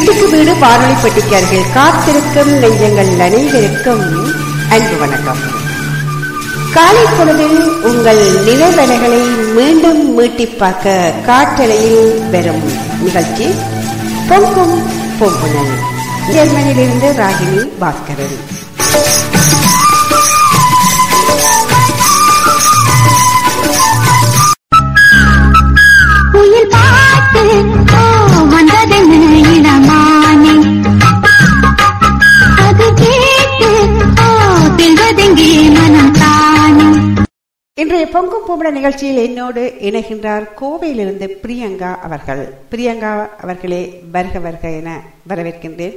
வீட்டுக்கு வீடு வானொலி பெட்டிக்கு காத்திருக்கும் நெஞ்சங்கள் அனைவருக்கும் அன்பு வணக்கம். காலை பொழுதில் உங்கள் நிலவலைகளை மீண்டும் மீட்டி பார்க்க காற்றலையில் வரும் நிகழ்ச்சி பொங்கும் பொங்குனல் ஜெர்மனியிலிருந்து ராகினி பாஸ்கரன். இன்றைய பொங்கும் பூமிட நிகழ்ச்சியில் என்னோடு இணைகின்றார் கோவையிலிருந்து பிரியங்கா அவர்கள். பிரியங்கா அவர்களே வருக வருக என வரவேற்கின்றேன்.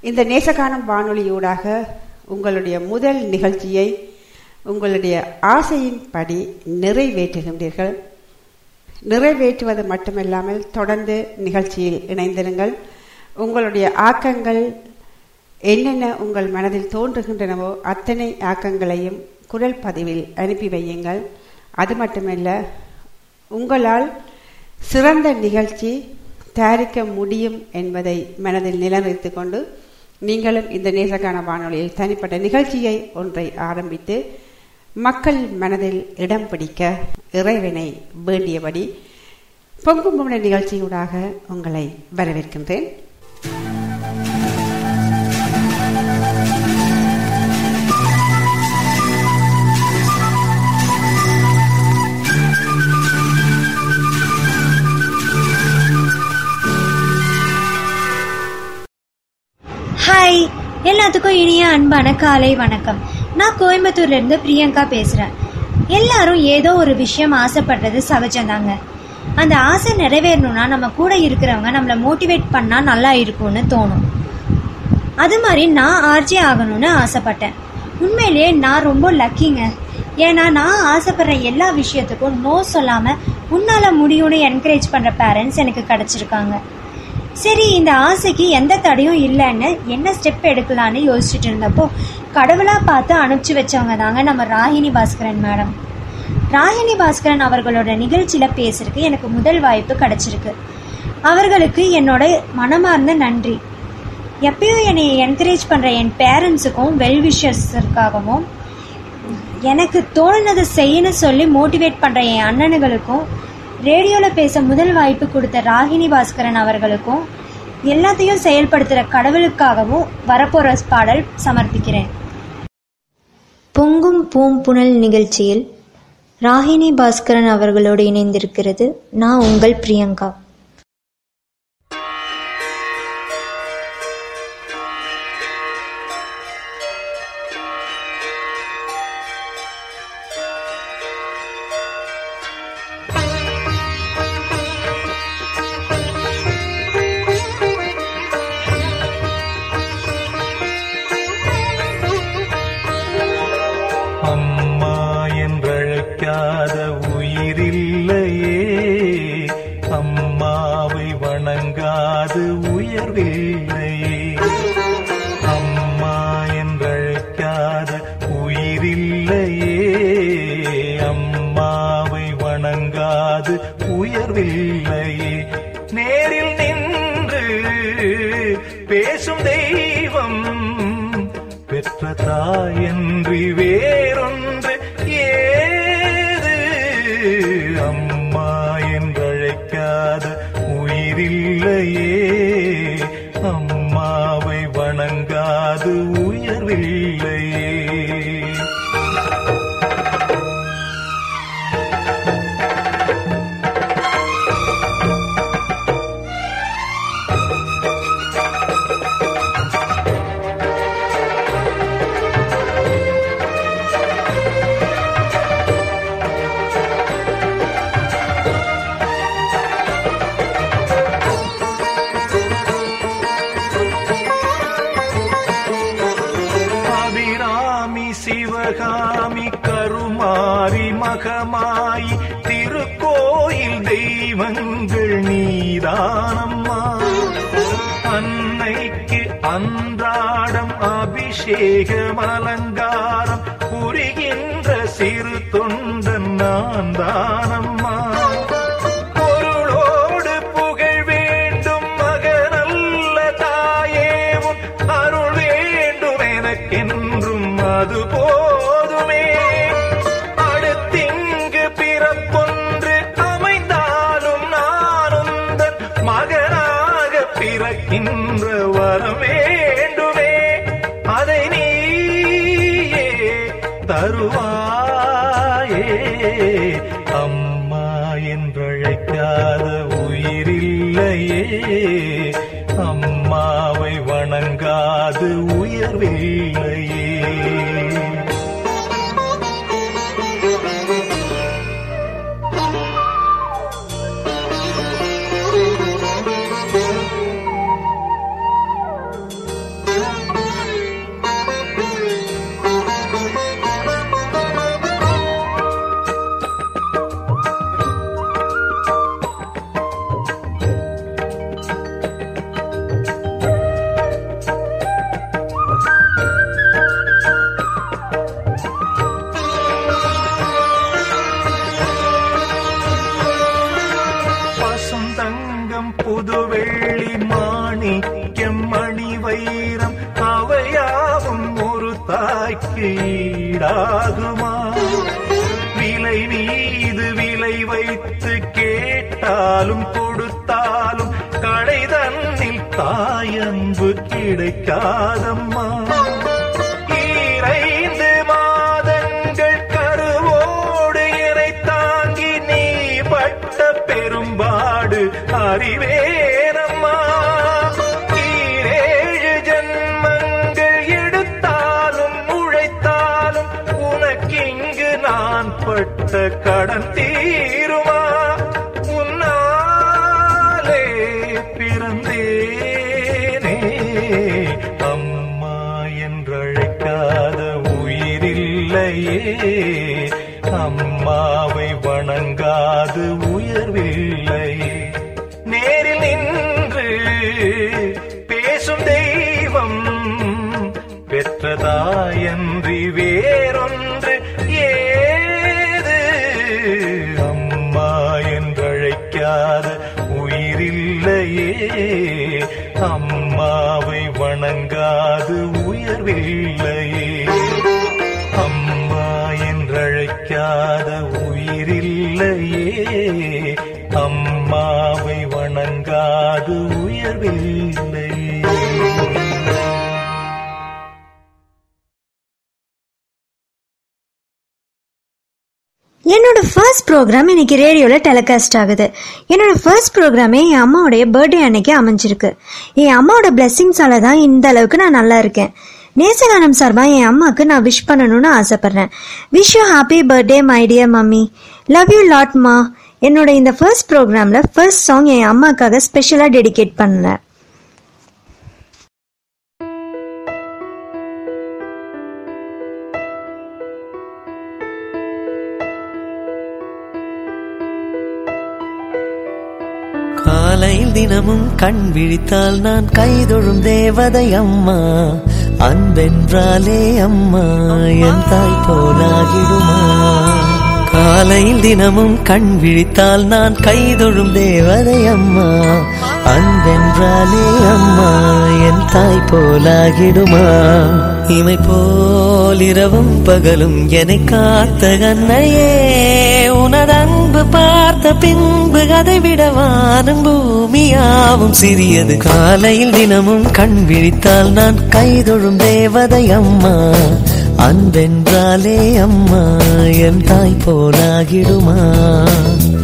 இந்த நேசகானம் வானொலியூடாக உங்களுடைய முதல் நிகழ்ச்சியை உங்களுடைய ஆசையின்படி நிறைவேற்றுகின்றீர்கள். நிறைவேற்றுவது மட்டுமில்லாமல் தொடர்ந்து நிகழ்ச்சியில் இணைந்திருங்கள். உங்களுடைய ஆக்கங்கள் என்னென்ன உங்கள் மனதில் தோன்றுகின்றனவோ அத்தனை ஆக்கங்களையும் குரல் பதிவில் அனுப்பி வையுங்கள். அது மட்டுமல்ல உங்களால் சிறந்த நிகழ்ச்சி தயாரிக்க முடியும் என்பதை மனதில் நிலைநிறுத்திக் கொண்டு நீங்களும் இந்த நேசகான வானொலியில் தனிப்பட்ட நிகழ்ச்சியை ஒன்றை ஆரம்பித்து மக்கள் மனதில் இடம் பிடிக்க இறைவனை வேண்டியபடி பொங்கும் பொம்மை நிகழ்ச்சியூடாக உங்களை வரவேற்கின்றேன். ஹாய் எல்லாத்துக்கும் இனிய அன்பான காலை வணக்கம். நான் கோயம்புத்தூர்ல இருந்து பிரியங்கா பேசுறேன். எல்லாரும் ஏதோ ஒரு விஷயம் ஆசைப்படுறது சகஜம்தாங்க. அந்த ஆசை நிறைவேறணும்னா நம்ம கூட இருக்கிறவங்க நம்மளை மோட்டிவேட் பண்ணால் நல்லா இருக்கும்னு தோணும். அது மாதிரி நான் ஆர்ஜே ஆகணும்னு ஆசைப்பட்டேன். உண்மையிலேயே நான் ரொம்ப லக்கிங்க ஏன்னா நான் ஆசைப்படுற எல்லா விஷயத்துக்கும் நோ சொல்லாமல் உன்னால் முடியும்னு என்கரேஜ் பண்ணுற பேரண்ட்ஸ் எனக்கு கிடச்சிருக்காங்க. சரி இந்த ஆசைக்கு எந்த தடையும் இல்லைன்னு என்ன ஸ்டெப் எடுக்கலான்னு யோசிச்சுட்டு இருந்தப்போ கடவுளாக பார்த்து அனுப்பிச்சு வச்சவங்க தாங்க நம்ம ராகினி பாஸ்கரன் மேடம். ராகினி பாஸ்கரன் அவர்களோட நிகழ்ச்சியில் பேசுறதுக்கு எனக்கு முதல் வாய்ப்பு கிடைச்சிருக்கு. அவர்களுக்கு என்னோட மனமார்ந்த நன்றி. எப்பயும் என்னை என்கரேஜ் பண்ணுற என் பேரண்ட்ஸுக்கும் வெல் விஷர்ஸுக்காகவும் எனக்கு தோணுனதை செய்யணும் சொல்லி மோட்டிவேட் பண்ணுற என் அண்ணனுங்களுக்கும் ரேடியோல பேச முதல் வாய்ப்பு கொடுத்த ராகினி பாஸ்கரன் அவர்களுக்கும் எல்லாத்தையும் செயல்படுத்துற கடவுளுக்காகவும் வரப்போற பாடல் சமர்ப்பிக்கிறேன். பொங்கும் பூம்புணல் நிகழ்ச்சியில் ராகினி பாஸ்கரன் அவர்களோடு இணைந்திருக்கிறது நான் உங்கள் பிரியங்கா. என்னோட ஃபர்ஸ்ட் ப்ரோக்ராம் இன்னைக்கு ரேடியோவில் டெலிகாஸ்ட் ஆகுது. என்னோட ஃபர்ஸ்ட் ப்ரோக்ராமே என் அம்மாவுடைய பர்த்டே அன்னைக்கு அமைஞ்சிருக்கு. என் அம்மாவோட பிளெஸிங்ஸால தான் இந்த அளவுக்கு நான் நல்லா இருக்கேன். நேசகானம் சார்பா என் அம்மாவுக்கு நான் விஷ் பண்ணணும்னு ஆசைப்படுறேன். Wish you happy birthday my dear mummy love you lot மா என்னோட இந்த ஃபர்ஸ்ட் ப்ரோக்ராம்ல ஃபர்ஸ்ட் சாங் என் அம்மாக்காக ஸ்பெஷலாக டெடிகேட் பண்ணேன் தினமும் கண் விழித்தால் நான் கைதொழும் தேவதை அம்மா. அன்பென்றாலே அம்மா என் தாய் போலாகிடுமா. காலையில் தினமும் கண் விழித்தால் நான் கைதொழும் தேவதை அம்மா. அன்பென்றாலே அம்மா என் தாய் போலாகிடுமா. இமை போல் இரவும் பகலும் என்னை காத்த கண்ணையே. உனதன்பு பார்த்த பின்பு அதை விடவானும் பூமியாவும் சிறியது. காலையில் தினமும் கண் விழித்தால் நான் கைதொழும் தேவதை அம்மா. அன்பென்றாலே அம்மா என் தாய் போலாகிடுமா?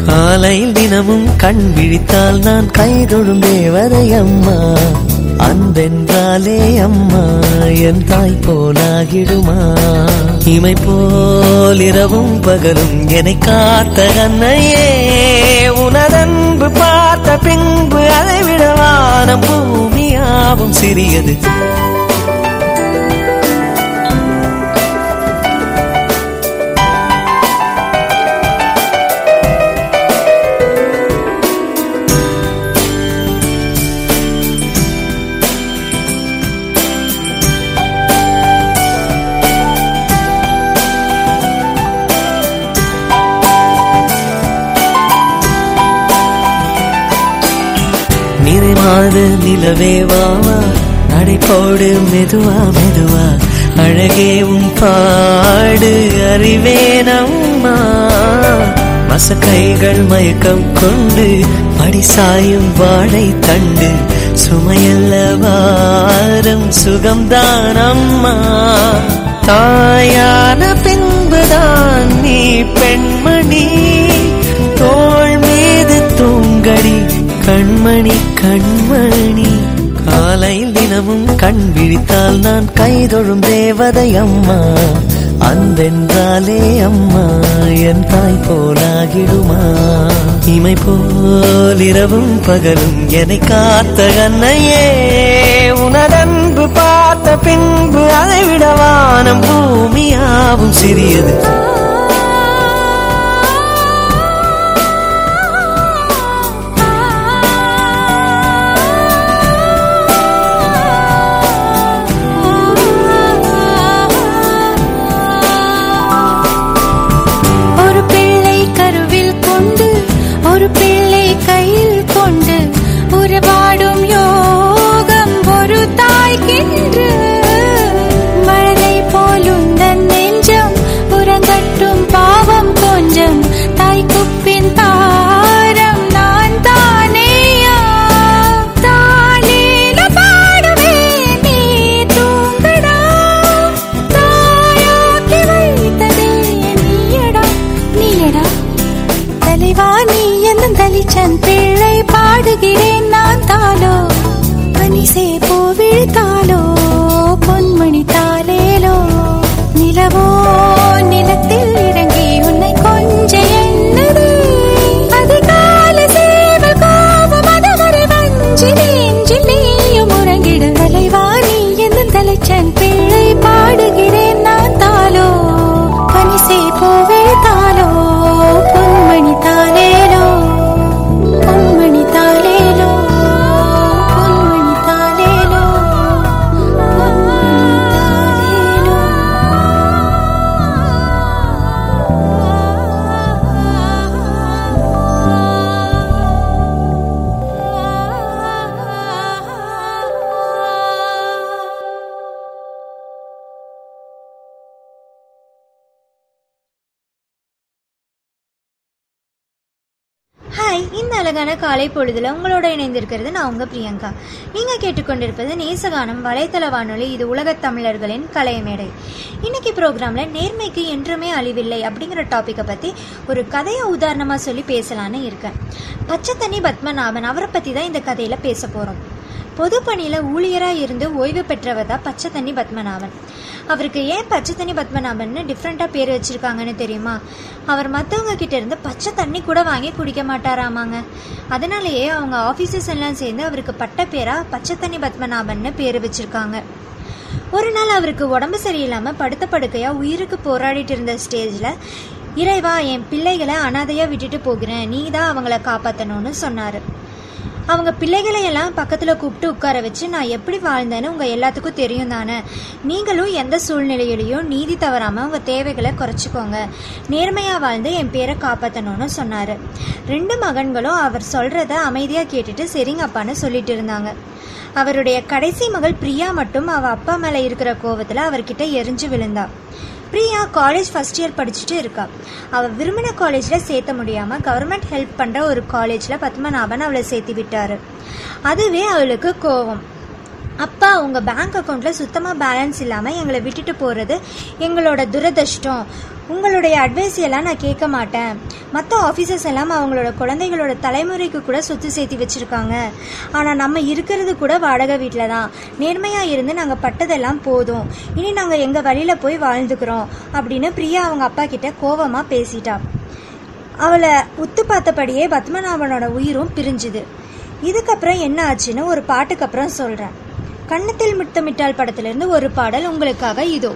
காலையில் தினமும் கண் விழித்தால் நான் கைதொழும் தேவதை அம்மா. அன்பென்றாலே அம்மா என் தாய் போலாகிடுமா? இமை போல் இரவும் பகலும் என்னை காத்த கண்ணையே உனதன்பு பார்த்த பின்பு அதை விட வானம் பூமியாவும் சிறியது. நிறைமாத நிலவே வாவா நடைபோடு மெதுவா மெதுவா. அழகே உன் பாடு அறிவே அறிவேனம்மா மசக்கைகள் மயக்கம் கொண்டு படிசாயும் வாழை தண்டு. சுமையல்ல வாரம் சுகம்தான் அம்மா. தாயான பின்புதான் நீ பெண்மணி. கண்மணி கண்மணி. காலையில் தினமும் கண் விழித்தால் நான் கைதொழும் தேவதை அம்மா. அன்பென்றாலே அம்மா என் தாய் போலாகிடுமா. இமை போல் இரவும் பகலும் என்னை காத்த கண்ணையே. உனதன்பு பார்த்த பின்பு அதைவிட வானம் பூமியாவும் சிறியது. அழகான பொழுதுல உங்களோட இணைந்திருக்கிறது நான் உங்க பிரியங்கா. நீங்கள் கேட்டுக்கொண்டிருப்பது நேசகானம் வலைத்தள வானொலி. இது உலகத் தமிழர்களின் கலைமேடை. இன்னைக்கு ப்ரோக்ராம்ல நேர்மைக்கு என்றுமே அழிவில்லை அப்படிங்கிற டாப்பிக்கை பற்றி ஒரு கதையை உதாரணமாக சொல்லி பேசலான்னு இருக்கேன். பச்சை தண்ணி பத்மநாபன் அவரை பற்றி தான் இந்த கதையில் பேச போகிறோம் பொது ஊழியராக இருந்து ஓய்வு பெற்றவர் தான் பச்சை தண்ணி பத்மநாபன். அவருக்கு ஏன் பச்சை தண்ணி பத்மநாபன்னு டிஃப்ரெண்ட்டாக பேர் வச்சுருக்காங்கன்னு தெரியுமா? அவர் மற்றவங்க கிட்ட இருந்து பச்சை தண்ணி கூட வாங்கி குடிக்க மாட்டாராமாங்க. அதனாலேயே அவங்க ஆஃபீஸர்ஸ் எல்லாம் சேர்ந்து அவருக்கு பட்ட பேராக பச்சை தண்ணி பத்மநாபன்னு பேர் வச்சுருக்காங்க. ஒரு நாள் அவருக்கு உடம்பு சரியில்லாமல் படுத்த படுக்கையாக உயிருக்கு போராடிட்டு இருந்த ஸ்டேஜில் இறைவா என் பிள்ளைகளை அனாதையாக விட்டுட்டு போகிறேன். நீ தான் அவங்கள காப்பாற்றணும்னு சொன்னார். அவங்க பிள்ளைகளையெல்லாம் பக்கத்தில் கூப்பிட்டு உட்கார வச்சு நான் எப்படி வாழ்ந்தேன்னு உங்கள் எல்லாத்துக்கும் தெரியும் தானே? நீங்களும் எந்த சூழ்நிலையிலையும் நீதி தவறாமல் உங்கள் தேவைகளை குறைச்சிக்கோங்க. நேர்மையாக வாழ்ந்து என் பேரை காப்பாற்றணும்னு சொன்னார். ரெண்டு மகன்களும் அவர் சொல்கிறத அமைதியாக கேட்டுட்டு சரிங்க அப்பான்னு சொல்லிட்டு இருந்தாங்க. அவருடைய கடைசி மகள் பிரியா மட்டும் அவள் அப்பா மேலே இருக்கிற கோவத்தில் அவர்கிட்ட எரிஞ்சு விழுந்தா. பிரியா காலேஜ் ஃபர்ஸ்ட் இயர் படிச்சுட்டு இருக்கா. அவள் விரும்பின காலேஜில் சேர்த்த முடியாமல் கவர்மெண்ட் ஹெல்ப் பண்ணுற ஒரு காலேஜில் பத்மநாபன் அவளை சேர்த்து விட்டார். அதுவே அவளுக்கு கோவம். அப்பா உங்கள் பேங்க் அக்கௌண்ட்டில் சுத்தமாக பேலன்ஸ் இல்லாமல் எங்களை விட்டுட்டு போகிறது எங்களோட துரதிர்ஷ்டம். உங்களுடைய அட்வைஸ் எல்லாம் நான் கேட்க மாட்டேன். மற்ற ஆஃபீஸர்ஸ் எல்லாம் அவங்களோட குழந்தைகளோட தலைமுறைக்கு கூட சொத்து சேர்த்து வச்சுருக்காங்க. ஆனால் நம்ம இருக்கிறது கூட வாடகை வீட்டில் தான். நேர்மையாக இருந்து நாங்கள் பட்டதெல்லாம் போதும். இனி நாங்கள் எங்கள் வழியில் போய் வாழ்ந்துக்கிறோம் அப்படின்னு பிரியா அவங்க அப்பா கிட்ட கோவமாக பேசிட்டா. அவளை உத்து பார்த்தபடியே பத்மநாபனோட உயிரும் பிரிஞ்சுது. இதுக்கப்புறம் என்ன ஆச்சுன்னு ஒரு பாட்டுக்கு அப்புறம் சொல்கிறேன் கன்னத்தில் முத்தமிட்டால் படத்திலிருந்து ஒரு பாடல் உங்களுக்காக இதோ.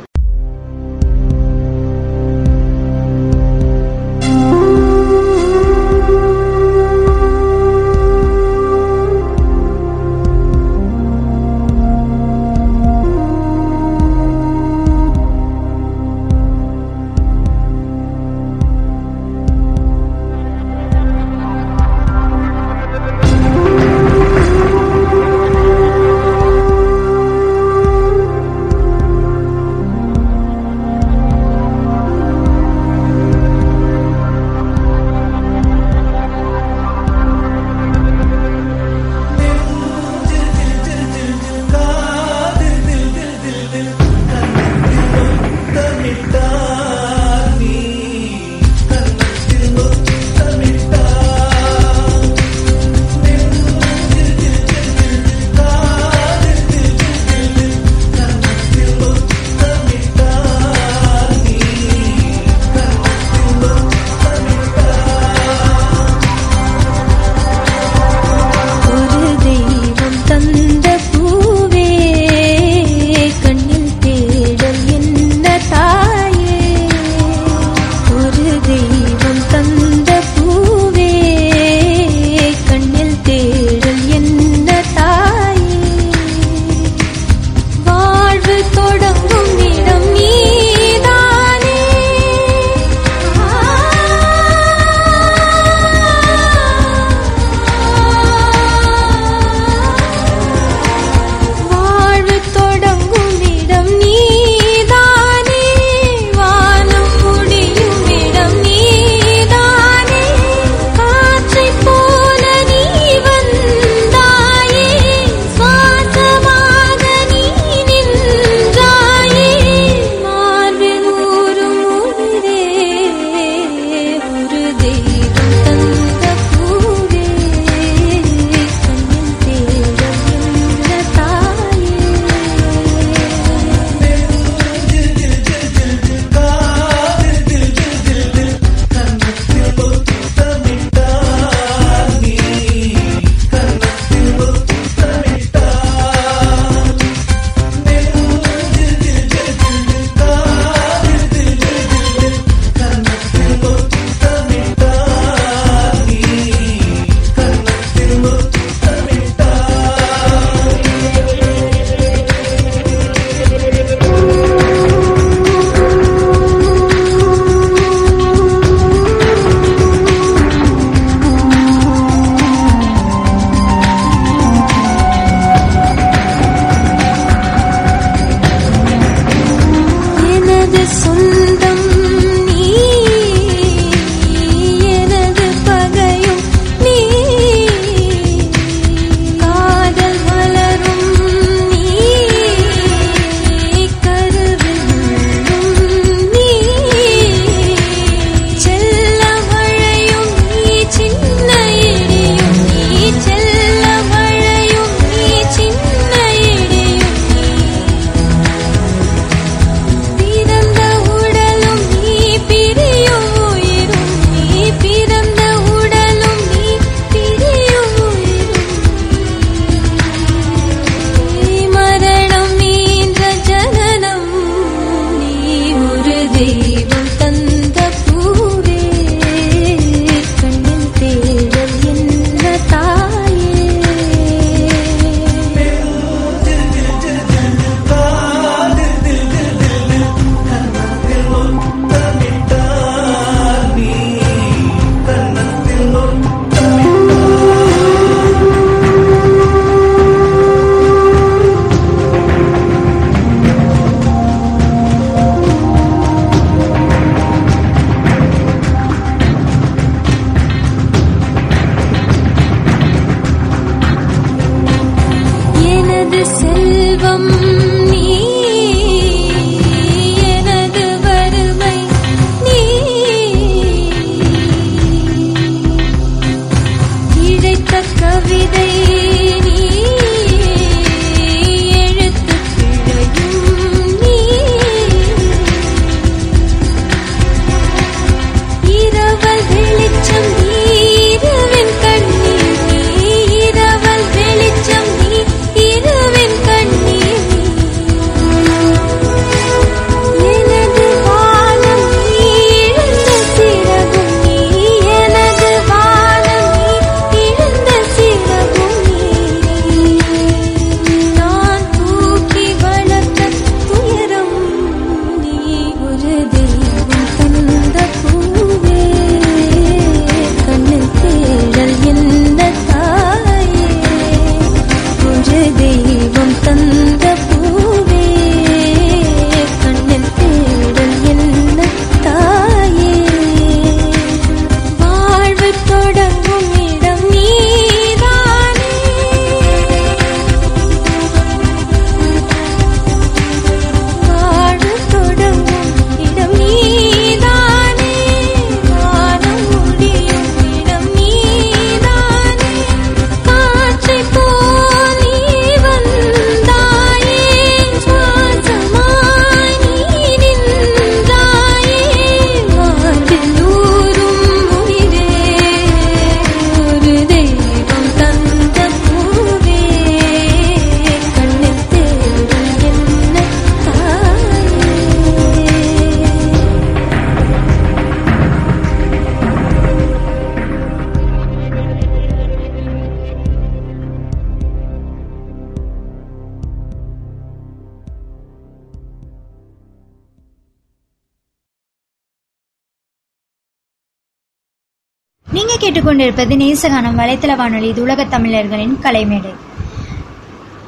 கொண்டிருப்பது நேசகானம் வலைத்தள வானொலி இது உலக தமிழர்களின் கலைமேடை.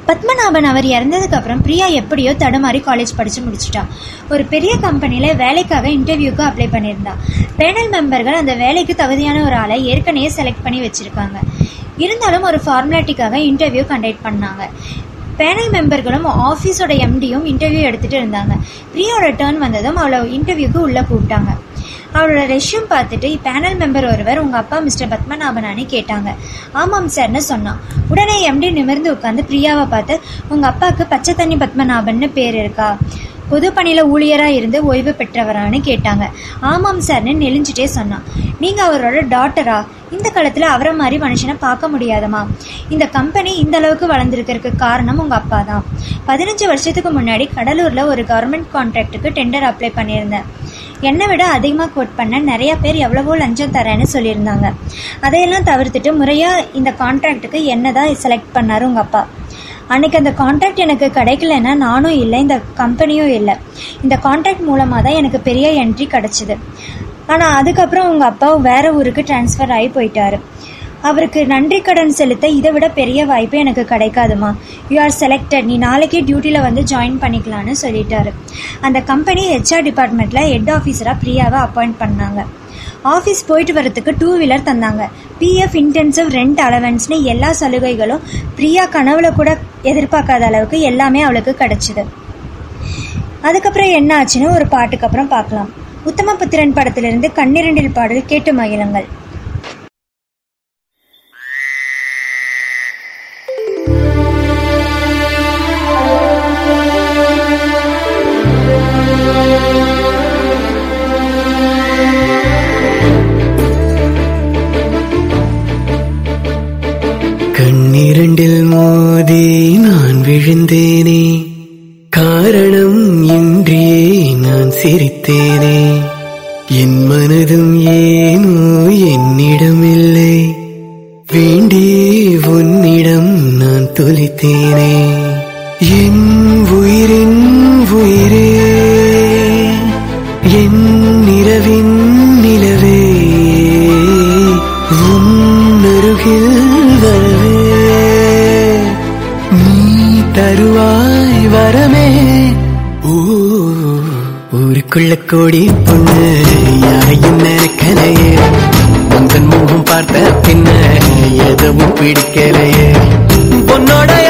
பத்மநாபன் அவர் இறந்ததுக்கு அப்புறம் பிரியா எப்படியோ தடுமாறி காலேஜ் படிச்சு முடிச்சிட்டா. ஒரு பெரிய கம்பெனியில் வேலைக்காக இன்டர்வியூக்கு அப்ளை பண்ணியிருந்தா. பேனல் மெம்பர்கள் அந்த வேலைக்கு தகுதியான ஒரு ஆளை ஏற்கனவே செலக்ட் பண்ணி வச்சிருக்காங்க. இருந்தாலும் ஒரு ஃபார்மாலிட்டிக்காக இன்டர்வியூ கண்டக்ட் பண்ணாங்க. பேனல் மெம்பர்களும் ஆஃபீஸோட எம்டியும் இன்டர்வியூ எடுத்துட்டு இருந்தாங்க. பிரியாவோட டேர்ன் வந்ததும் அவளை இன்டர்வியூக்கு உள்ளே கூப்பிட்டாங்க. அவளோட ரெஷ்யூம் பார்த்துட்டு பேனல் மெம்பர் ஒருவர் உங்க அப்பா மிஸ்டர் பத்மநாபனானு கேட்டாங்க. ஆமாம் சார்னு சொன்னான். உடனே எம்டி நிமிர்ந்து உட்காந்து பிரியாவை பார்த்து உங்க அப்பாவுக்கு பச்சை தண்ணி பத்மநாபன்னு பேர் இருக்கா? பொது பணியில ஊழியரா இருந்து ஓய்வு பெற்றவரான்னு கேட்டாங்க. ஆமாம் சார்னு நெளிஞ்சிட்டே சொன்னான். நீங்க அவரோட டாட்டரா இந்த காலத்துல அவரை மாதிரி மனுஷனை பார்க்க முடியாதமா இந்த கம்பெனி இந்த அளவுக்கு வளர்ந்துருக்கிறதுக்கு காரணம் உங்க அப்பா தான். பதினஞ்சு வருஷத்துக்கு முன்னாடி கடலூர்ல ஒரு கவர்மெண்ட் கான்ட்ராக்டுக்கு டெண்டர் அப்ளை பண்ணியிருந்தேன். என்னை விட அதிகமாக கோட் பண்ண நிறைய பேர் எவ்வளவோ லஞ்சம் தரேன்னு சொல்லியிருந்தாங்க. அதையெல்லாம் தவிர்த்துட்டு முறையாக இந்த கான்ட்ராக்டுக்கு என்ன தான் செலக்ட் பண்ணாரு உங்கள் அப்பா. அன்னைக்கு அந்த கான்ட்ராக்ட் எனக்கு கிடைக்கலன்னா நானும் இல்லை இந்த கம்பெனியும் இல்லை. இந்த கான்ட்ராக்ட் மூலமாக தான் எனக்கு பெரிய என்ட்ரி கிடச்சிது. ஆனால் அதுக்கப்புறம் உங்கள் அப்பா வேற ஊருக்கு ட்ரான்ஸ்ஃபர் ஆகி போயிட்டாரு. அவருக்கு நன்றி கடன் செலுத்த இதை விட பெரிய வாய்ப்பு எனக்கு கிடைக்காதுமா. யூ ஆர் செலக்டட் நீ நாளைக்கே டியூட்டியில் வந்து ஜாயின் பண்ணிக்கலான்னு சொல்லிட்டாரு. அந்த கம்பெனி ஹெச்ஆர் டிபார்ட்மெண்ட்டில் ஹெட் ஆஃபீஸராக பிரியாவை அப்பாயிண்ட் பண்ணாங்க. ஆஃபீஸ் போயிட்டு வரத்துக்கு டூ வீலர் தந்தாங்க பிஎஃப் இன்டென்சிவ் ரெண்ட் அலவன்ஸ்னு எல்லா சலுகைகளும் பிரியா கனவுல கூட எதிர்பார்க்காத அளவுக்கு எல்லாமே அவளுக்கு கிடைச்சிது. அதுக்கப்புறம் என்ன ஆச்சுன்னு ஒரு பாட்டுக்கு அப்புறம் பார்க்கலாம். உத்தமபுத்திரன் படத்திலிருந்து கண்ணிரண்டில் பாடல் கேட்டு மகிழுங்கள். உன்னருகில் நீ தருவாய் வரமே. ஊருக்குள்ள கோடி பொண்ணு யாரையும் நினைக்கலையே உந்தன் முகம் பார்த்த பின்ன எதுவும் பிடிக்கலையே. பொன்னோடைய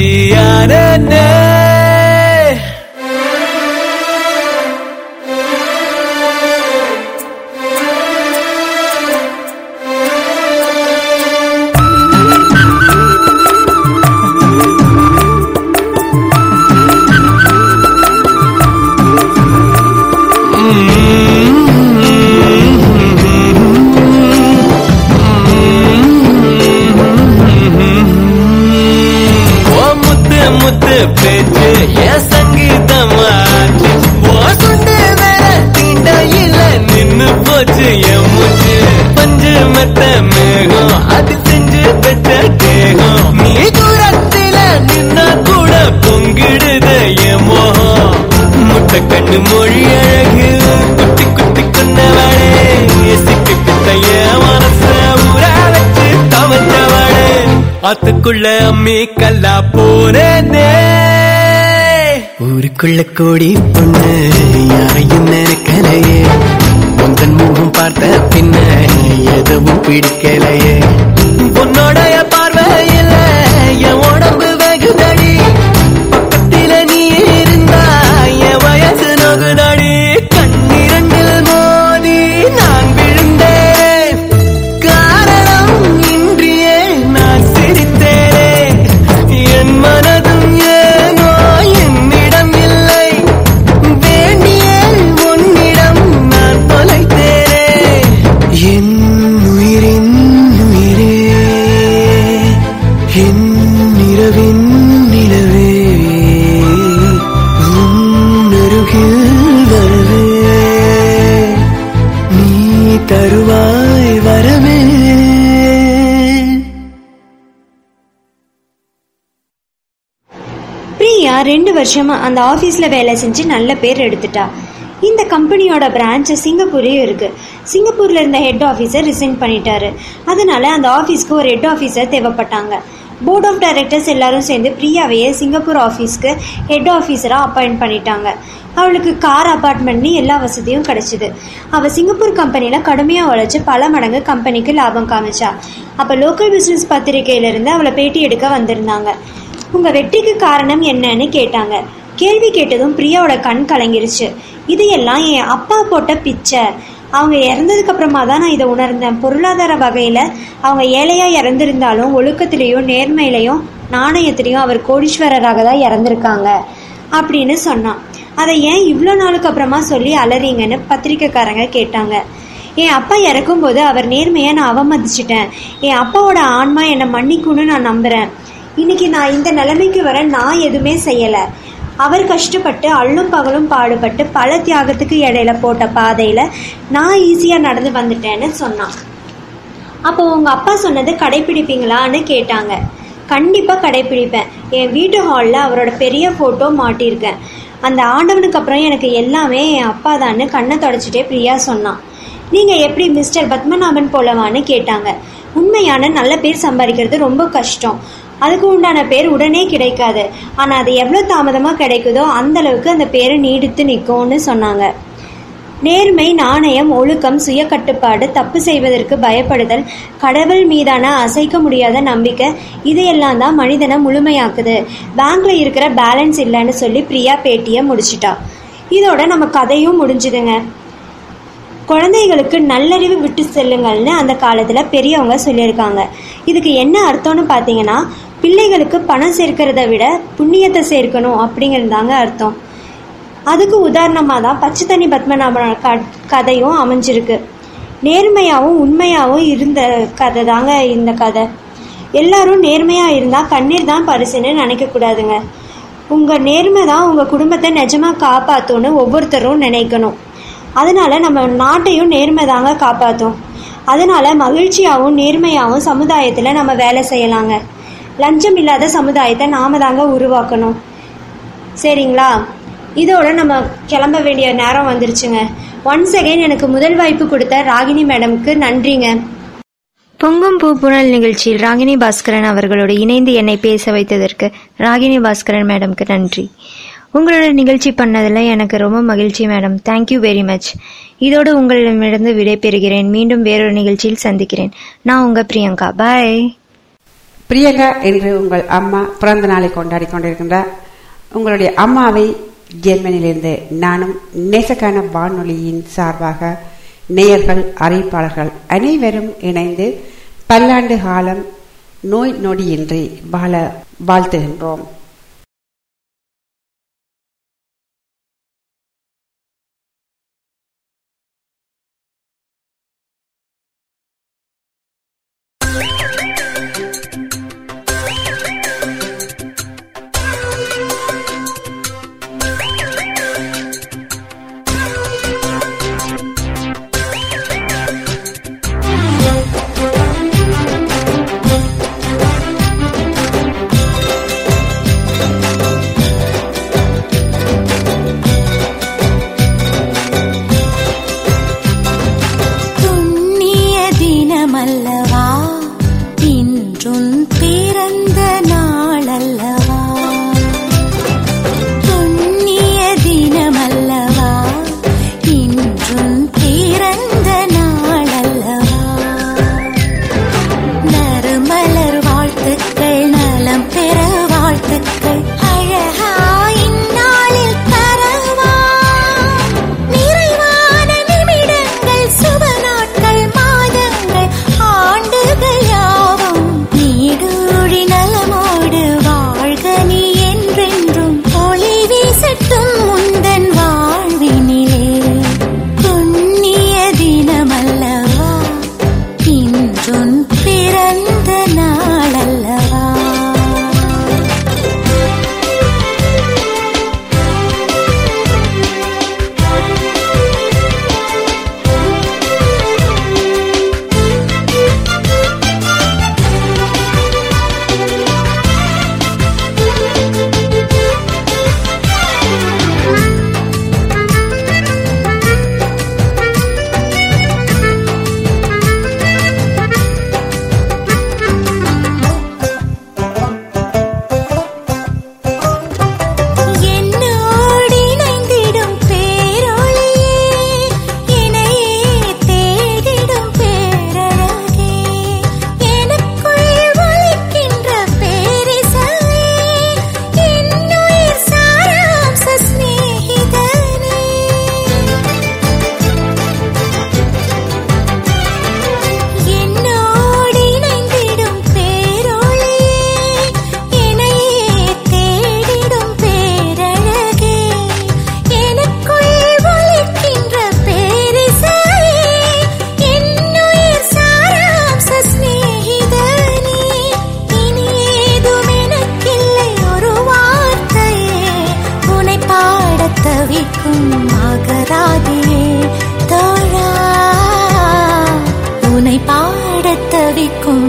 Tiada ஆத்துக்குள்ள அம்மி கல்லா போனே ஊருக்குள்ள கோடி பொண்ணு யாரையும் நினைக்கலையே. உந்தன் முகம் பார்த்த பின்ன எதுவும் பிடிக்கலையே. வருஷமாக வருஷமா அந்த ஆஃபீஸில் வேலை செஞ்சு நல்ல பேர் எடுத்துட்டா. இந்த கம்பெனியோட பிரான்ச் சிங்கப்பூர்லேயும் இருக்கு. சிங்கப்பூர்ல இருந்த ஹெட் ஆஃபீஸர் ரிசைன் பண்ணிட்டாரு. அதனால அந்த ஆஃபீஸ்க்கு ஒரு ஹெட் ஆஃபீஸர் தேவைப்பட்டாங்க. போர்ட் ஆஃப் டைரக்டர்ஸ் எல்லாரும் சேர்ந்து பிரியாவையே சிங்கப்பூர் ஆஃபீஸ்க்கு ஹெட் ஆஃபீஸராக அப்பாயிண்ட் பண்ணிட்டாங்க. அவளுக்கு கார் அப்பார்ட்மெண்ட்னு எல்லா வசதியும் கிடைச்சிது. அவள் சிங்கப்பூர் கம்பெனியில் கடுமையாக உழைச்சி பல மடங்கு கம்பெனிக்கு லாபம் காமிச்சா. அப்போ லோக்கல் பிஸ்னஸ் பத்திரிகையிலிருந்து அவளை பேட்டி எடுக்க வந்திருந்தாங்க. உங்க வெற்றிக்கு காரணம் என்னன்னு கேட்டாங்க. கேள்வி கேட்டதும் பிரியாவோட கண் கலங்கிருச்சு. இதையெல்லாம் என் அப்பா போட்ட பிச்சை. அவங்க இறந்ததுக்கு அப்புறமா தான் நான் இதை உணர்ந்தேன். பொருளாதார வகையில அவங்க ஏழையா இறந்திருந்தாலும் ஒழுக்கத்திலையும் நேர்மையிலையும் நாணயத்திலையும் அவர் கோடீஸ்வரராக தான் இறந்திருக்காங்க அப்படின்னு சொன்னான். அதை ஏன் இவ்வளோ நாளுக்கு அப்புறமா சொல்லி அலறீங்கன்னு பத்திரிக்கைக்காரங்க கேட்டாங்க. என் அப்பா இறக்கும்போது அவர் நேர்மையை நான் அவமதிச்சிட்டேன். என் அப்பாவோட ஆன்மா என்னை மன்னிக்கும்னு நான் நம்புறேன். இன்னைக்கு நான் இந்த நிலைமைக்கு வர நான் எதுவுமே செய்யலை. அவர் கஷ்டப்பட்டு அள்ளும் பகலும் பாடுபட்டு பல தியாகத்துக்கு இடையில போட்ட பாதையில நான் ஈஸியா நடந்து வந்துட்டேன்னு சொன்னான். அப்போ உங்க அப்பா சொன்னது கடைபிடிப்பீங்களான்னு கேட்டாங்க. கண்டிப்பா கடைபிடிப்பேன் என் வீட்டு ஹாலில் அவரோட பெரிய போட்டோ மாட்டியிருக்கேன். அந்த ஆண்டவனுக்கு அப்புறம் எனக்கு எல்லாமே என் அப்பா தான்னு கண்ணை தொடச்சிட்டே பிரியா சொன்னான். நீங்க எப்படி மிஸ்டர் பத்மநாபன் போலவான்னு கேட்டாங்க. உண்மையான நல்ல பேர் சம்பாதிக்கிறது ரொம்ப கஷ்டம். அதுக்கு உண்டான பேர் உடனே கிடைக்காது. ஆனால் அது எவ்வளோ தாமதமாக கிடைக்குதோ அந்த அளவுக்கு அந்த பேரை நீடித்து நிற்கும்னு சொன்னாங்க. நேர்மை நாணயம் ஒழுக்கம் சுய கட்டுப்பாடு தப்பு செய்வதற்கு பயப்படுதல் கடவுள் மீதான அசைக்க முடியாத நம்பிக்கை இதையெல்லாம் தான் மனிதனை முழுமையாக்குது. பேங்க்ல இருக்கிற பேலன்ஸ் இல்லைன்னு சொல்லி பிரியா பேட்டியை முடிச்சிட்டா. இதோட நம்ம கதையும் முடிஞ்சுதுங்க. குழந்தைகளுக்கு நல்லறிவு விட்டு செல்லுங்கள்னு அந்த காலத்தில் பெரியவங்க சொல்லியிருக்காங்க. இதுக்கு என்ன அர்த்தம்னு பார்த்தீங்கன்னா பிள்ளைகளுக்கு பணம் சேர்க்கிறத விட புண்ணியத்தை சேர்க்கணும் அப்படிங்கிறதாங்க அர்த்தம். அதுக்கு உதாரணமாக தான் பச்சை தண்ணி பத்மநாபன் க கதையும் அமைஞ்சிருக்கு. நேர்மையாகவும் உண்மையாகவும் இருந்த கதை தாங்க இந்த கதை. எல்லாரும் நேர்மையாக இருந்தால் கண்ணீர் தான் பரிசுன்னு நினைக்கக்கூடாதுங்க உங்கள் நேர்மை தான் உங்கள் குடும்பத்தை நிஜமாக காப்பாற்றும்னு ஒவ்வொருத்தரும் நினைக்கணும். அதனால் நம்ம நாட்டையும் நேர்மை தாங்க காப்பாற்றும் அதனால் மகிழ்ச்சியாகவும் நேர்மையாகவும் சமுதாயத்தில் நம்ம வேலை செய்யலாங்க. லஞ்சம் இல்லாத சமுதாயத்தை நாம தாங்க உருவாக்கணும். சரிங்களா? இதோட நம்ம கிளம்ப வேண்டிய நேரம் வந்துருச்சுங்க. ஒன்ஸ் அகைன் எனக்கு முதல் வாய்ப்பு கொடுத்த ராகினி மேடம்க்கு நன்றிங்க. பொங்கும் பூ புனல் நிகழ்ச்சியில் ராகினி பாஸ்கரன் அவர்களோடு இணைந்து என்னை பேச வைத்ததற்கு ராகினி பாஸ்கரன் மேடம்க்கு நன்றி. உங்களோட நிகழ்ச்சி பண்ணதில் எனக்கு ரொம்ப மகிழ்ச்சி மேடம். தேங்க்யூ வெரி மச் இதோடு உங்களிடமிருந்து விடைபெறுகிறேன். மீண்டும் வேறொரு நிகழ்ச்சியில் சந்திக்கிறேன். நான் உங்கள் பிரியங்கா. பாய் பிரியங்கா என்று உங்கள் அம்மா பிறந்த நாளை கொண்டாடி கொண்டிருக்கின்றார். உங்களுடைய அம்மாவை ஜெர்மனியிலிருந்து நானும் நேசக்கான வானொலியின் சார்பாக நேயர்கள் அறிவிப்பாளர்கள் அனைவரும் இணைந்து பல்லாண்டு காலம் நோய் நொடியின்றி வாழ வாழ்த்துகின்றோம். பாடத்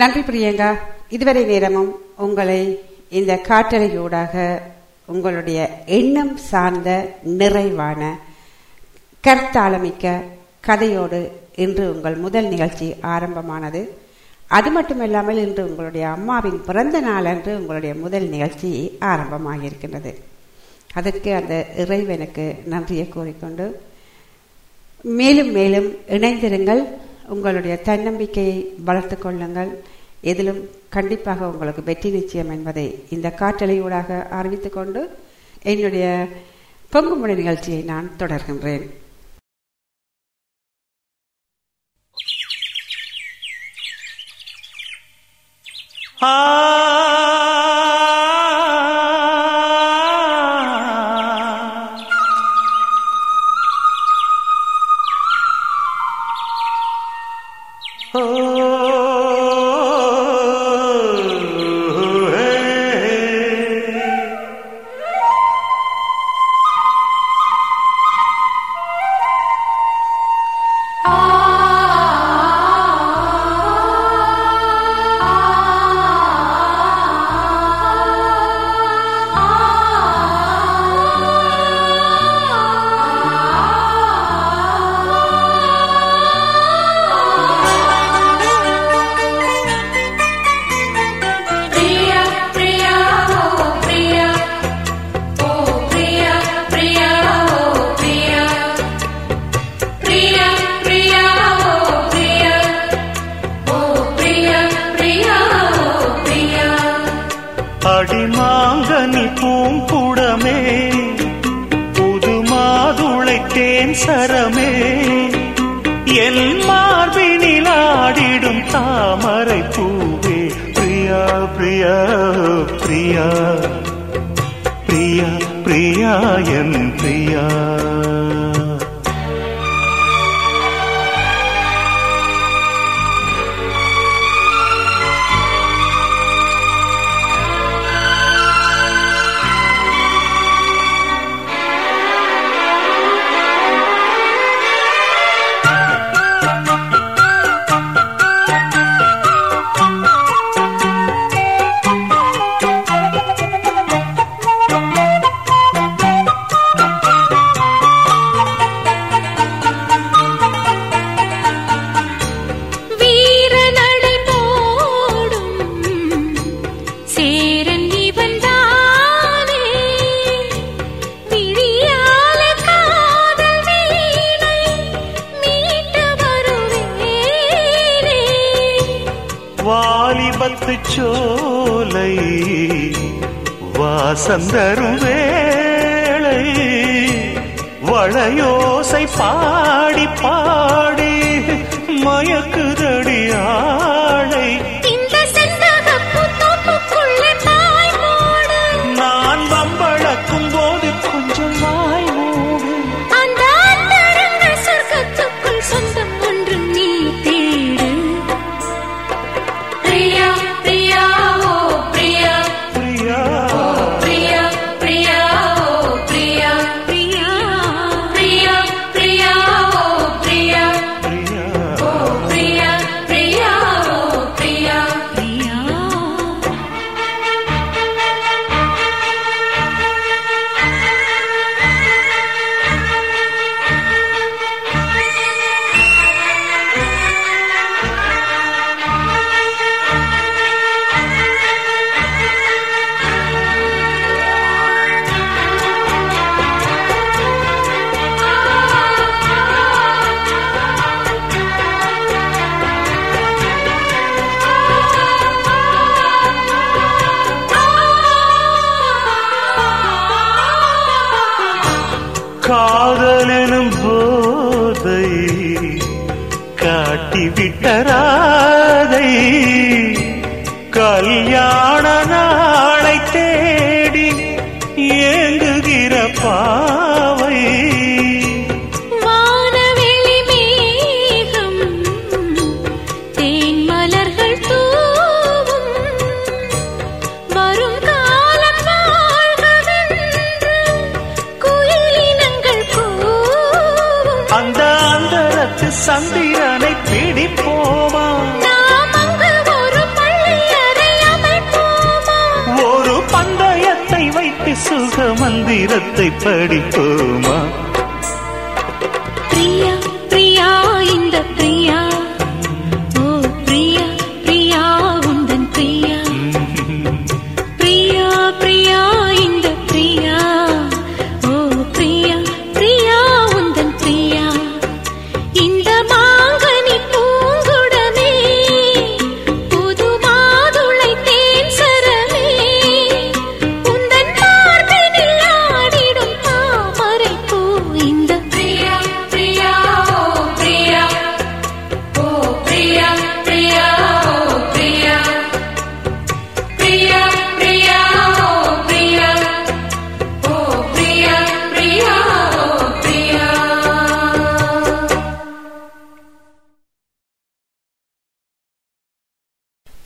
நன்றி பிரியங்கா. இதுவரை நேரமும் உங்களை இந்த காட்டலையூடாக உங்களுடைய எண்ணம் சார்ந்த நிறைவான கருத்தாளமிக்க கதையோடு இன்று உங்கள் முதல் நிகழ்ச்சி ஆரம்பமானது. அது மட்டுமல்லாமல் இன்று உங்களுடைய அம்மாவின் பிறந்த நாளன்று உங்களுடைய முதல் நிகழ்ச்சி ஆரம்பமாகியிருக்கின்றது. அதற்கு அந்த இறைவனுக்கு நன்றியை கூறிக்கொண்டு மேலும் மேலும் இணைந்திருங்கள். உங்களுடைய தன்னம்பிக்கையை வளர்த்து கொள்ளுங்கள். எதிலும் கண்டிப்பாக உங்களுக்கு வெற்றி நிச்சயம் என்பதை இந்த காற்றலையூடாக அறிவித்து கொண்டு என்னுடைய பொங்கு முனை நிகழ்ச்சியை நான் தொடர்கின்றேன். ஆ दिया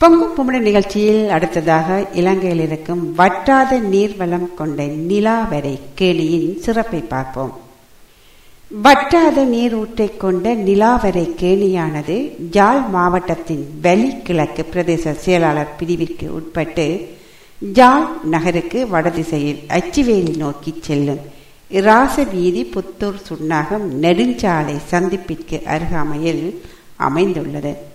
பொங்கும் கும்பிடு நிகழ்ச்சியில் அடுத்ததாக இலங்கையில் இருக்கும் வற்றாத நீர்வளம் கொண்ட நிலாவரை கேணியின் சிறப்பை பார்ப்போம். வற்றாத நீரூற்றை கொண்ட நிலாவரை கேணியானது ஜாழ் மாவட்டத்தின் வெளி கிழக்கு பிரதேச செயலாளர் பிரிவிற்கு உட்பட்டு ஜாழ் நகருக்கு வடதிசையில் அச்சுவேலி நோக்கி செல்லும். இராசவீதி புத்தூர் சுண்ணாகம் நெடுஞ்சாலை சந்திப்பிற்கு அருகாமையில் அமைந்துள்ளது.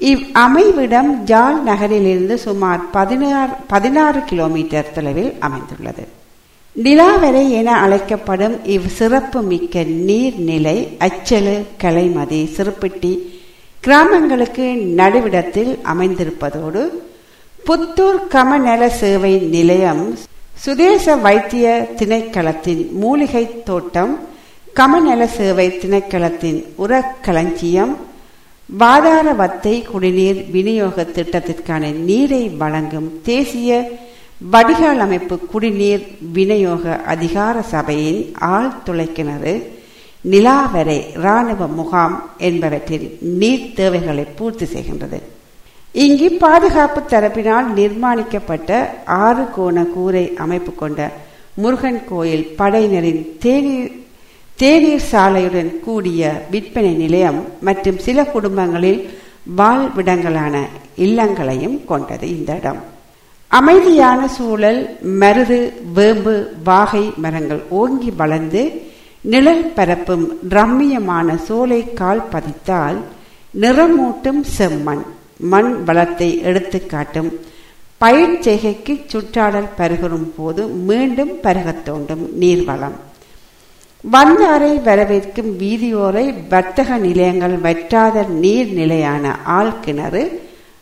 இவ் அமைவிடம் ஜால் நகரிலிருந்து சுமார் பதினாறு பதினாறு கிலோமீட்டர் தொலைவில் அமைந்துள்ளது. நிலாவரை என அழைக்கப்படும் இவ் சிறப்பு மிக்க நீர்நிலை அச்சலு கலைமதி சிறுப்பிட்டி கிராமங்களுக்கு நடுவிடத்தில் அமைந்திருப்பதோடு புத்தூர் கமநல சேவை நிலையம் சுதேச வைத்திய திணைக்களத்தின் மூலிகை தோட்டம் கமநல சேவை திணைக்களத்தின் உரக்களஞ்சியம் பாதாரவத்தை குடிநீர் விநியோக திட்டத்திற்கான நீரை வழங்கும் தேசிய வடிகால் அமைப்பு குடிநீர் விநியோக அதிகார சபையின் ஆழ்துளைக்கிணறு நிலாவரை இராணுவ முகாம் என்பவற்றில் நீர் தேவைகளை பூர்த்தி செய்கின்றது. இங்கு பாதுகாப்பு தரப்பினால் நிர்மாணிக்கப்பட்ட ஆறு கோண கூரை அமைப்பு கொண்ட முருகன் கோயில் படையினரின் தேநீர் தேநீர் சாலையுடன் கூடிய விற்பனை நிலையம் மற்றும் சில குடும்பங்களில் வாழ்விடங்களான இல்லங்களையும் கொண்டது இந்த இடம். அமைதியான சூழல் மருது வேம்பு வாகை மரங்கள் ஓங்கி வளர்ந்து நிழல் பரப்பும் ரம்மியமான சோலை கால் பதித்தால் நிறமூட்டும் செம்மண். மண் வளத்தை எடுத்துக்காட்டும். பயிர் செய்கைக்கு சுற்றாடல் பருகும் போது மீண்டும் பருகத் தோண்டும் நீர்வளம். வந்தாரை வரவேற்கும் வீதியோரை வர்த்தக நிலையங்கள் வற்றாத நீர் நிலையான ஆழ்கிணறு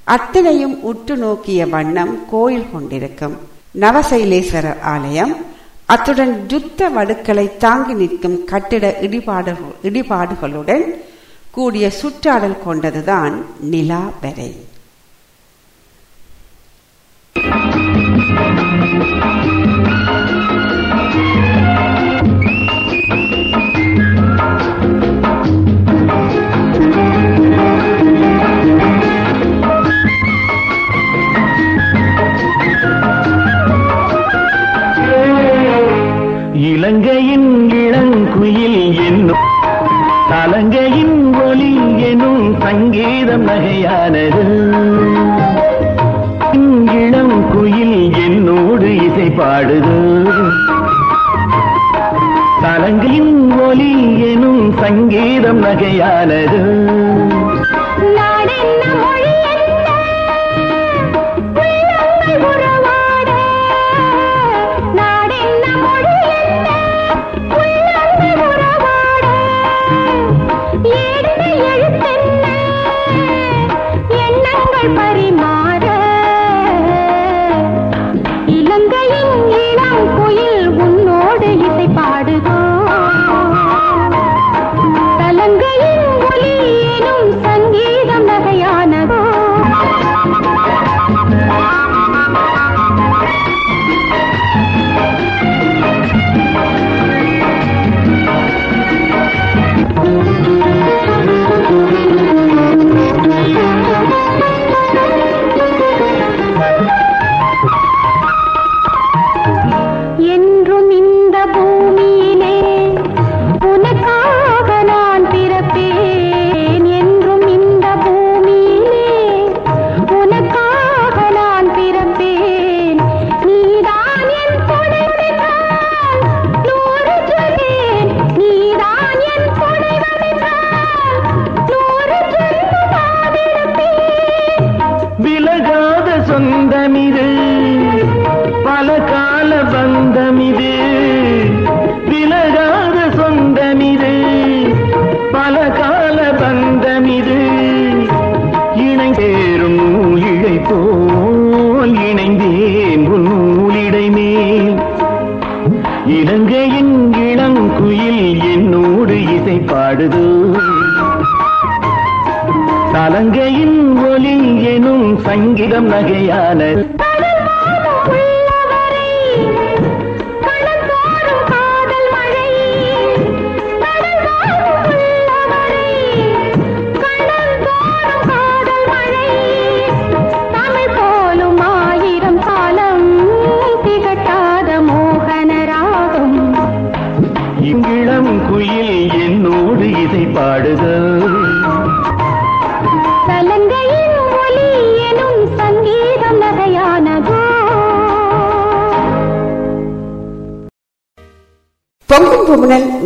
அத்தனையும் உற்று நோக்கிய வண்ணம் கோயில் கொண்டிருக்கும். நவசைலேஸ்வரர் ஆலயம். அத்துடன் யுத்த வடுக்களை தாங்கி நிற்கும் கட்டிட இடிபாடு இடிபாடுகளுடன் கூடிய சுற்றாடல் கொண்டதுதான் நிலா வரை. இலங்கையின் இளங்குயில் என்னும் கலங்கையின் ஒளி எனும் சங்கீதம் நகையானது. இளம் குயில் என்னோடு இசை பாடுது. கலங்கையின் ஒளி எனும் சங்கீதம் நகையானது.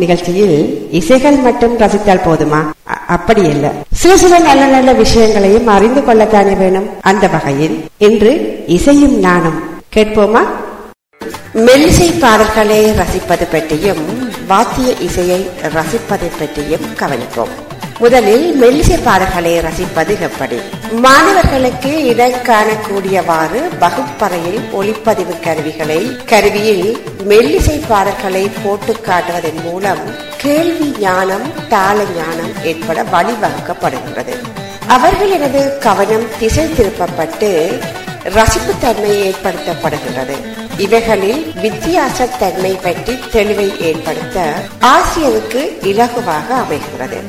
நிகழ்ச்சியில் இசைகள் மட்டும் ரசித்தால் போதுமா? அப்படி அல்ல சில சில நல்ல நல்ல விஷயங்களையும் அறிந்து கொள்ளத்தானே வேணும். அந்த வகையில் இன்று இசையும் நானும். கேட்போமா? மெல்லிசை பாடல்களை ரசிப்பது பற்றியும் வாத்திய இசையை ரசிப்பதை பற்றியும் கவனிப்போம். முதலில் மெல்லிசை பாடல்களை ரசிப்பது எப்படி? மாணவர்களுக்கு இடம் காணக்கூடியவாறு வகுப்பறையில் ஒளிப்பதிவு கருவிகளை கருவியில் மெல்லிசை பாடல்களை போட்டு காட்டுவதன் மூலம் கேள்வி ஞானம் தாள ஞானம் ஏற்பட வழிவகுக்கப்படுகின்றது. அவர்களது கவனம் திசை திருப்பப்பட்டு ரசிப்புத்தன்மை ஏற்படுத்தப்படுகின்றது. இவைகளில் வித்தியாசத்தன்மை பற்றி தெளிவை ஏற்படுத்த ஆசிரியருக்கு இலகுவாக அமைகிறது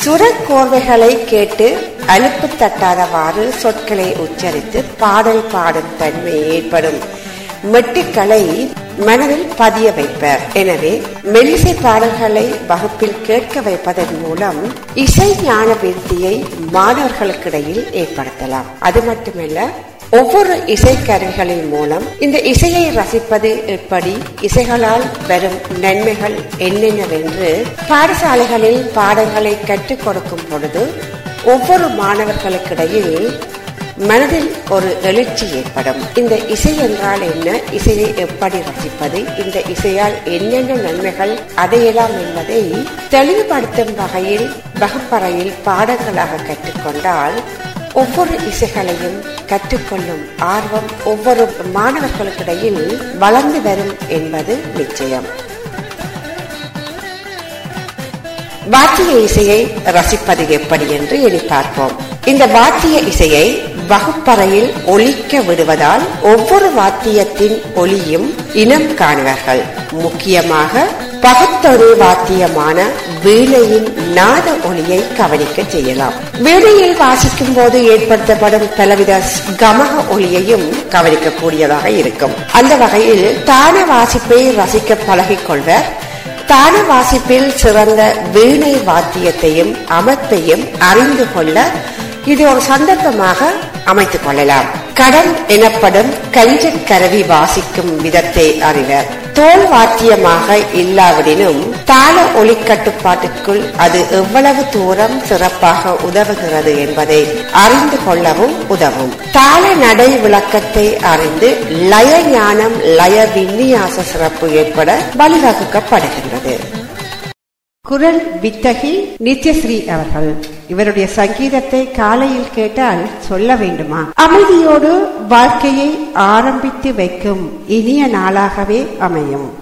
சுரக்கோர்வைகளை கேட்டு அலுப்பு தட்டாதவாறு சொற்களை உச்சரித்து பாடல் பாடும் தன்மை ஏற்படும். மெட்டுக்களை மனதில் பதிய வைப்பர். எனவே மெல்லிசை பாடல்களை வகுப்பில் கேட்க வைப்பதன் மூலம் இசை ஞான விருத்தியை மாணவர்களுக்கிடையில் ஏற்படுத்தலாம். அது மட்டுமல்ல ஒவ்வொரு இசைக்கருவிகளின் மூலம் இந்த இசையை ரசிப்பது எப்படி? இசைகளால் வரும் நன்மைகள் என்னென்னவென்று பாடசாலைகளில் பாடங்களை கற்றுக் கொடுக்கும் பொழுது ஒவ்வொரு மாணவர்களுக்கிடையில் மனதில் ஒரு எழுச்சி ஏற்படும். இந்த இசை என்றால் என்ன? இசையை எப்படி ரசிப்பது? இந்த இசையால் என்னென்ன நன்மைகள்? அடையலாம் என்பதை தெளிவுபடுத்தும் வகையில் வகுப்பறையில் பாடங்களாக கற்றுக்கொண்டால் ஒவ்வொரு இசைகளையும் கற்றுக்கொள்ளும் ஆர்வம் ஒவ்வொரு மாணவர்களுக்கிடையில் வளர்ந்து வரும் என்பது நிச்சயம். வாத்திய இசையை ரசிப்பது எப்படி என்று இனி பார்ப்போம் இந்த வாத்திய இசையை வகுப்பறையில் ஒலிக்க விடுவதால் ஒவ்வொரு வாத்தியத்தின் ஒலியும் இனம் காணுவார்கள். முக்கியமாக பகுத்தொரு வாத்தியமான வீணையின் நாத ஒளியை கவனிக்க செய்யலாம். வீணையில் வாசிக்கும் போது ஏற்படுத்தப்படும் பலவித கமக ஒலியையும் கவனிக்கக்கூடியதாக இருக்கும். அந்த வகையில் தான வாசிப்பை ரசிக்க பழகிக்கொள்வர் தான வாசிப்பில் சிறந்த வீணை வாத்தியத்தையும் அமைப்பையும் அறிந்து கொள்ள இது ஒரு சந்தர்ப்பமாக அமைத்துக் கொள்ளலாம். கடன் எனப்படும் கஞ்சன் கரவி வாசிக்கும் விதத்தை அறிவர். தோல் வாத்தியமாக இல்லாவிடனும் தாள ஒளி கட்டுப்பாட்டிற்குள் அது எவ்வளவு தூரம் சிறப்பாக உதவுகிறது என்பதை அறிந்து கொள்ளவும் உதவும். தாள நடை விளக்கத்தை அறிந்து லய ஞானம் லய விநியாச சிறப்பு ஏற்பட வழிவகுக்கப்படுகின்றது. குரல் வித்தகி நித்யஸ்ரீ அவர்கள். இவருடைய சங்கீதத்தை காலையில் கேட்டால் சொல்ல வேண்டுமா? அமைதியோடு வாழ்க்கையை ஆரம்பித்து வைக்கும் இனிய நாளாகவே அமையும்.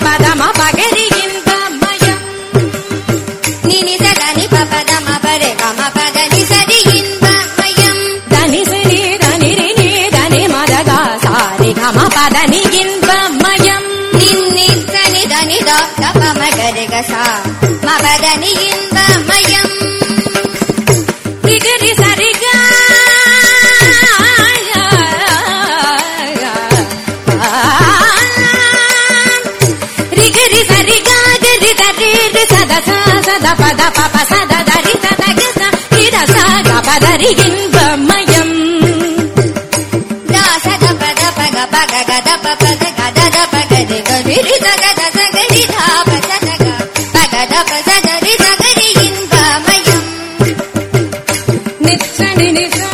da ba சதா பத பப சத தரி தத கிருஷ்ண கிட சாக பதரி இன்பமயம் தாசத பத பக பக கத பத கத பகதி கவிரித கத சகரி தாபத பகத பசதரி சகரி இன்பமயம் நிச்சடி நிசாய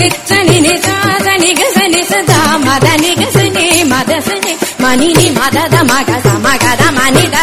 நிச்சடி நிசாதனி கசனி சதா மதனி கசனி மதசனி மணி మదద మగ సమగద మనిద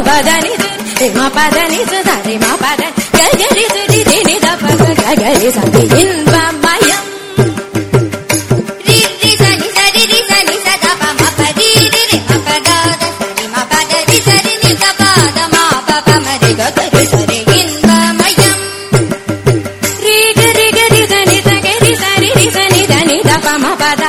పదని రిమ పదని సరిమ పదని. గగరి సుడి దిని దప గగరి సతి ఇన్వమయం. పద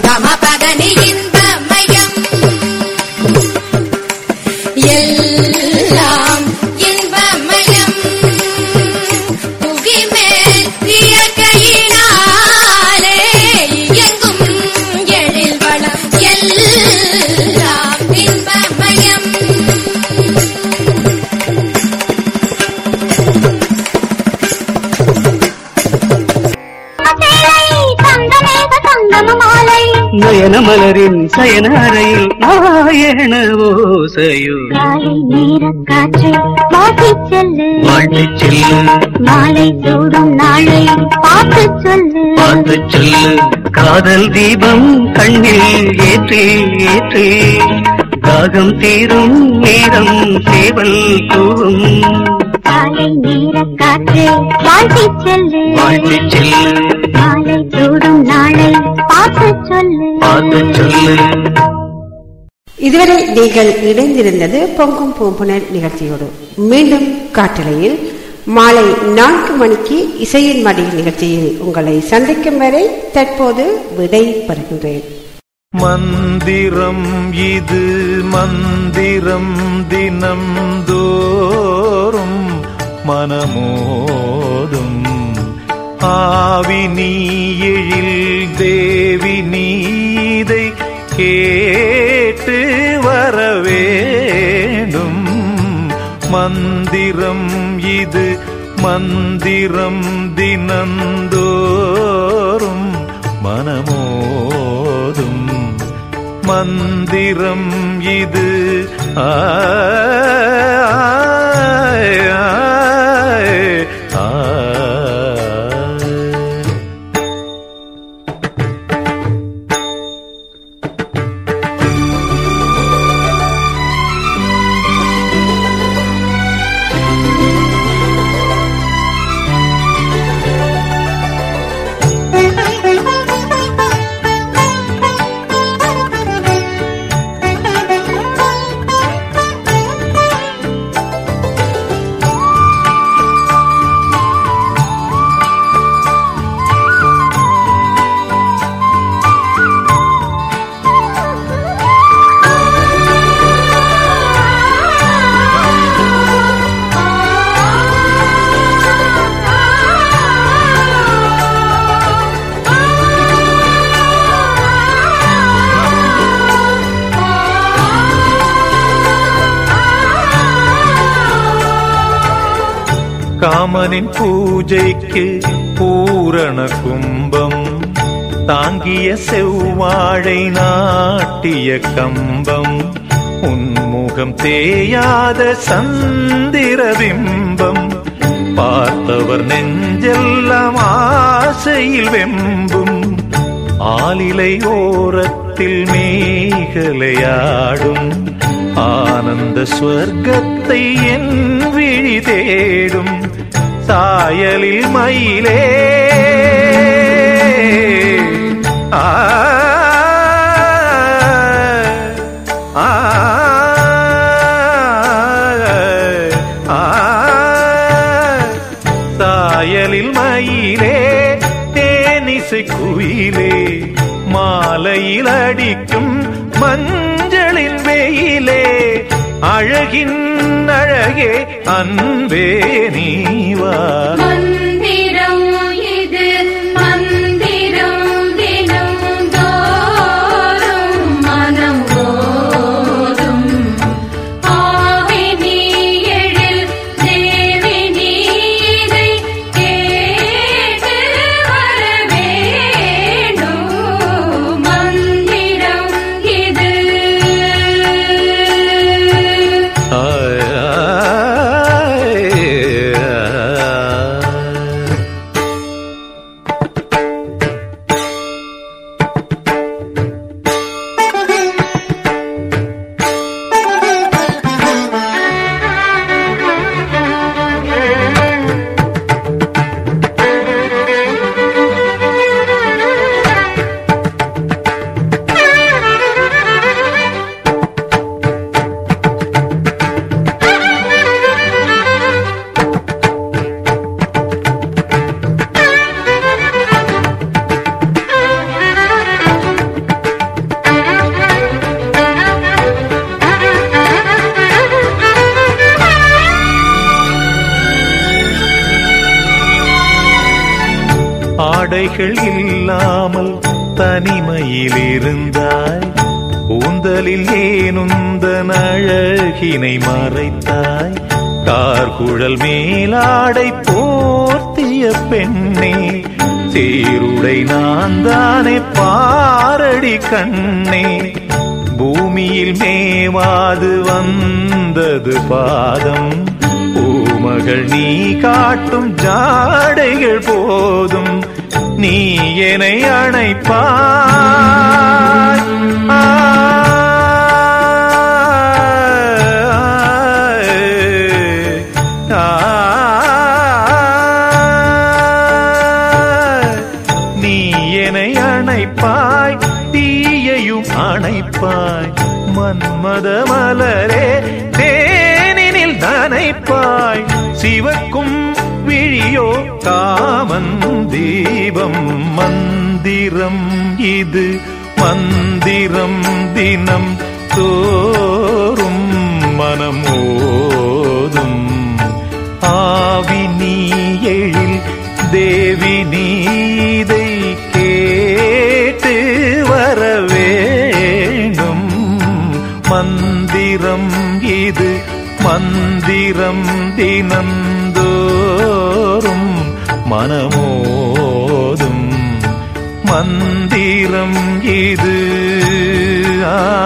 got my அறையில் நாயன ஓசையோ காலை நேர காற்று வாட்டிச் செல்லு. வாழ்த்துச் செல்லு. மாலை சூடும் நாளை பார்த்து சொல்லு. பார்த்து சொல்லு. காதல் தீபம் கண்ணில் ஏற்றி ஏற்றி. தாகம் தீரும் நேரம் சேவல் கூவும். காலை நேர காற்று செல்லு. வாழ்த்துச் செல்லு. மாலை சூடும் நாளை பார்த்து சொல்லு. பார்த்து சொல்லு இதுவரை நீங்கள் இணைந்திருந்தது பொங்கும் பூம்புணர் நிகழ்ச்சியோடு. மீண்டும் காட்டலையில் மாலை நான்கு மணிக்கு இசையின் மடி நிகழ்ச்சியில் உங்களை சந்திக்கும் வரை தற்போது விடை பெறுகின்றேன். மந்திரம் இது மந்திரம் தினம் தோறும் மனமோதும். ஆவி நீ எழில் தேவி இதை கேட்டு வர வேண்டும் மந்திரம் இது மந்திரம் தினந்தோறும் மனமோதும். மந்திரம் இது ஆ காமனின் பூஜைக்கு பூரண கும்பம் தாங்கிய செவ்வாழை நாட்டிய கம்பம் உன்முகம் தேயாத சந்திர பிம்பம். பார்த்தவர் நெஞ்செல்லாம் ஆசையில் வெம்பும் ஆலிலை ஓரத்தில் மேகலையாடும் ஆனந்த ஸ்வர்க்கத்தை என் விழி தேடும். சாயலில் மயிலே. ஆ சாயலில் மயிலே தேனிசை குயிலே மாலையில் அடிக்கும் மஞ்சளின் அழகின் அழகே அன்பே நீவா. ஆடைகள் இல்லாமல் தனிமையில் இருந்தாய் கூந்தலில் ஏனுந்த அழகினை மறைத்தாய்? கார்குழல் மேலாடை போர்த்திய பெண்ணே சீருடை நான் தானே பாரடி கண்ணே. பூமியில் மேவாது வந்தது பாதம் பூமகள் நீ காட்டும் ஜாடைகள் போதும். நீ என்னை அணைப்பாய். நீ என்னை அணைப்பாய். தீயையும் அணைப்பாய். மன்மத மலரே தேனினில் நனைப்பாய். சிவக்கு விழியோ காமன் தீபம் மந்திரம் இது. மந்திரம் தினம் தோறும் மனமோதும். ஆவி நீ எழில் தேவி நீதை கேட்டு வரவேணும் மந்திரம் இது மந்திரம் தினம் மனமோதும் மந்திரம் இது. ஆ